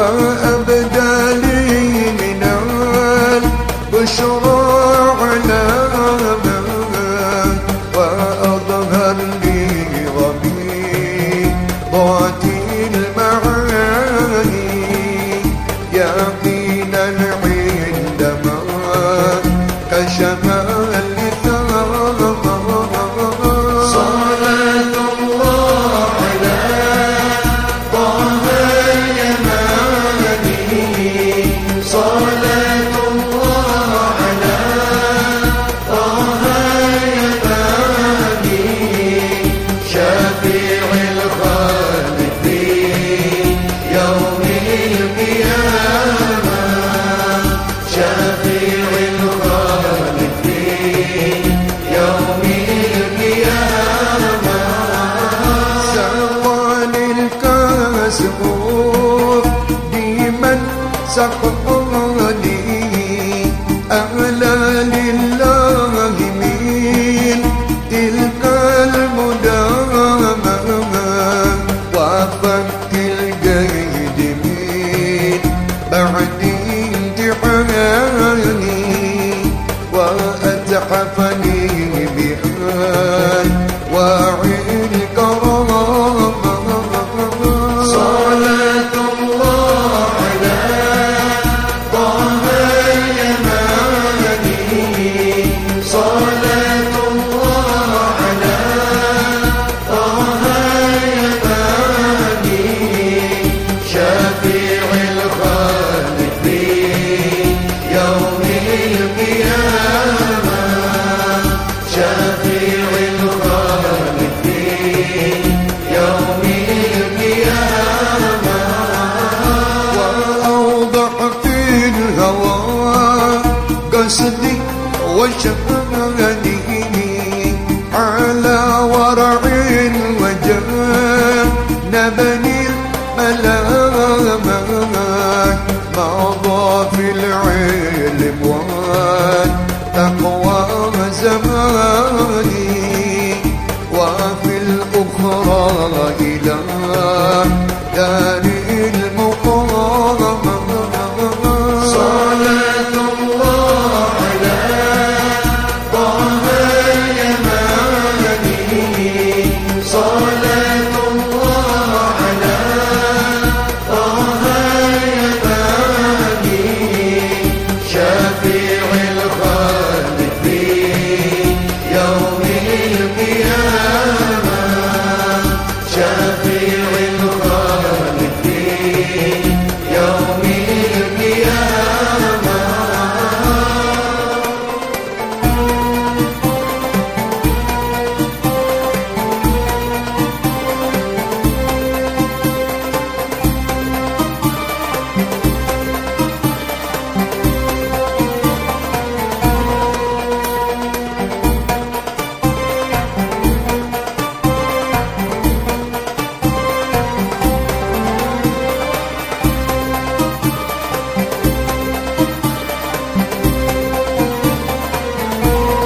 وأبدى لي من البشرى علامة وأظهر لي غميضات المعاني. يا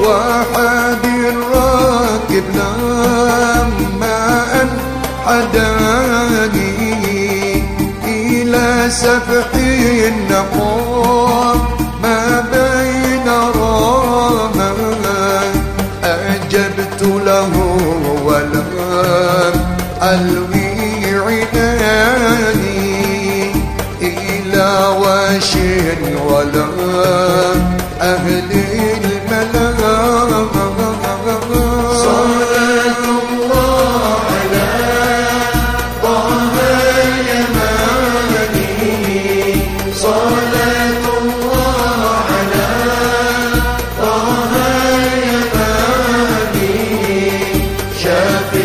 واحد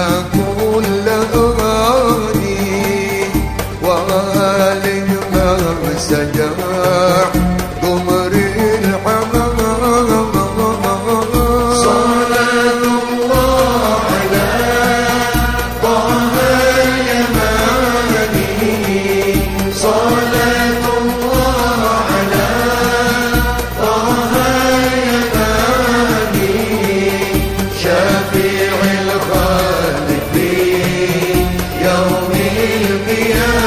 branco. the earth.